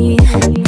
me.